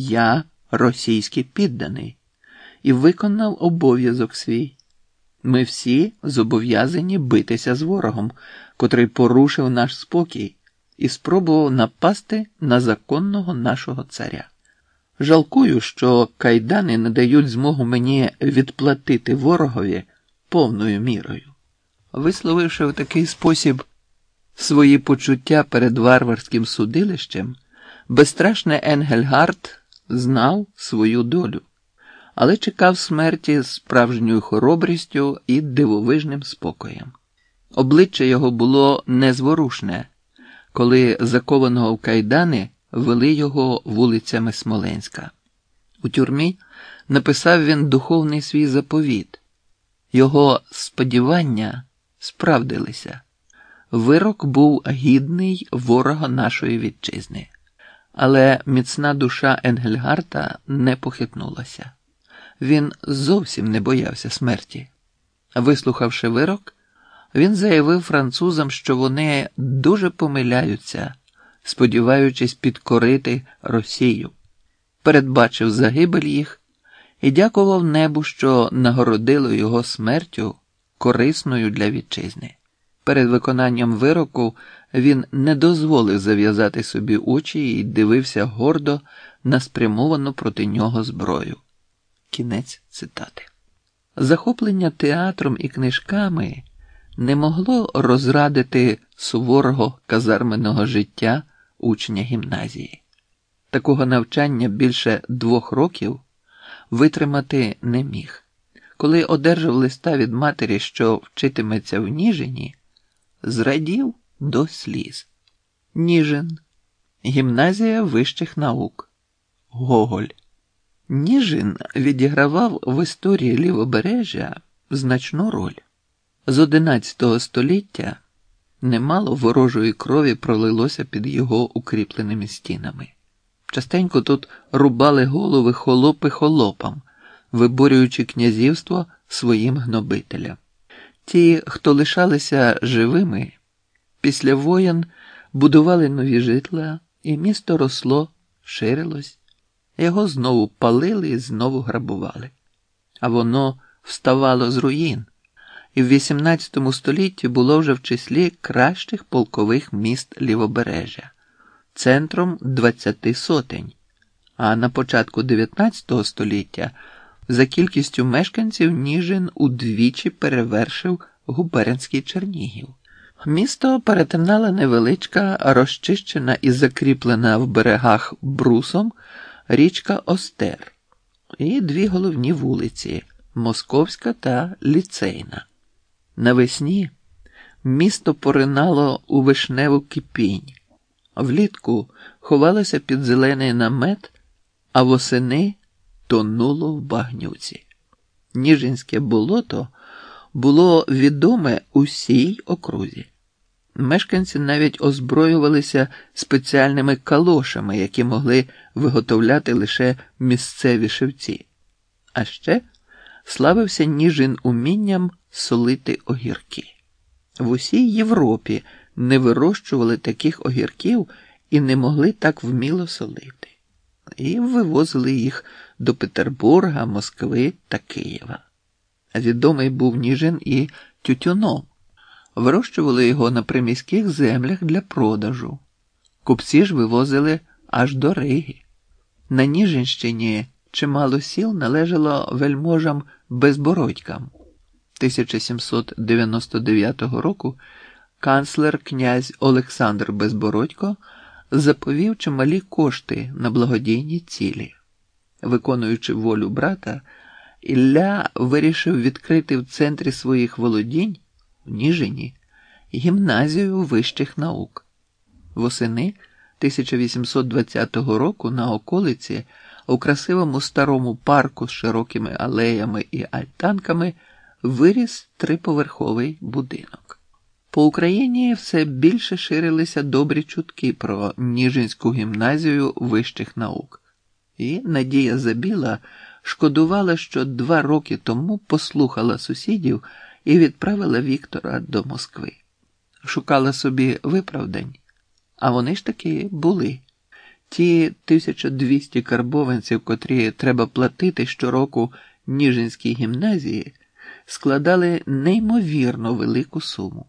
Я російський підданий і виконав обов'язок свій. Ми всі зобов'язані битися з ворогом, котрий порушив наш спокій і спробував напасти на законного нашого царя. Жалкую, що кайдани не дають змогу мені відплатити ворогові повною мірою. Висловивши в такий спосіб свої почуття перед варварським судилищем, безстрашний Енгельгард знав свою долю, але чекав смерті справжньою хоробрістю і дивовижним спокоєм. Обличчя його було незворушне, коли закованого в кайдани вели його вулицями Смоленська. У тюрмі написав він духовний свій заповіт. Його сподівання справдилися. Вирок був гідний ворога нашої вітчизни, але міцна душа Енгельгарта не похитнулася. Він зовсім не боявся смерті. Вислухавши вирок, він заявив французам, що вони дуже помиляються, сподіваючись підкорити Росію, передбачив загибель їх і дякував небу, що нагородило його смертю корисною для вітчизни. Перед виконанням вироку він не дозволив зав'язати собі очі і дивився гордо на спрямовану проти нього зброю. Кінець цитати. Захоплення театром і книжками не могло розрадити суворого казарменного життя учня гімназії. Такого навчання більше двох років витримати не міг. Коли одержав листа від матері, що вчитиметься в Ніжині, зрадів до сліз. Ніжин, гімназія вищих наук, Гоголь. Ніжин відігравав в історії лівобережжя значну роль. З XI століття немало ворожої крові пролилося під його укріпленими стінами. Частенько тут рубали голови холопи холопам, виборюючи князівство своїм гнобителям. Ті, хто лишалися живими, після воєн будували нові житла, і місто росло, ширилось, його знову палили і знову грабували. А воно вставало з руїн, і в XVIII столітті було вже в числі кращих полкових міст лівобережжя, центром 20 сотень, а на початку XIX століття за кількістю мешканців Ніжин удвічі перевершив губернський Чернігів. Місто перетинала невеличка, розчищена і закріплена в берегах брусом річка Остер і дві головні вулиці Московська та Ліцейна. Навесні місто поринало у вишневу кипінь, влітку ховалося під зелений намет, а восени тонуло в багнюці. Ніжинське болото було відоме усій окрузі. Мешканці навіть озброювалися спеціальними калошами, які могли виготовляти лише місцеві шевці. А ще славився Ніжин умінням солити огірки. В усій Європі не вирощували таких огірків і не могли так вміло солити, і вивозили їх до Петербурга, Москви та Києва. Відомий був Ніжин і тютюном. Вирощували його на приміських землях для продажу. Купці ж вивозили аж до Риги. На Ніжинщині чимало сіл належало вельможам безбородькам. 1799 року канцлер князь Олександр Безбородько заповів чималі кошти на благодійні цілі. Виконуючи волю брата, Ілля вирішив відкрити в центрі своїх володінь в Ніжині гімназію вищих наук. Восени 1820 року на околиці у красивому старому парку з широкими алеями і альтанками виріс триповерховий будинок. По Україні все більше ширилися добрі чутки про Ніжинську гімназію вищих наук, і Надія Забіла шкодувала, що два роки тому послухала сусідів і відправила Віктора до Москви. Шукала собі виправдань, а вони ж таки були. Ті 1200 карбованців, котрі треба платити щороку Ніжинській гімназії, складали неймовірно велику суму.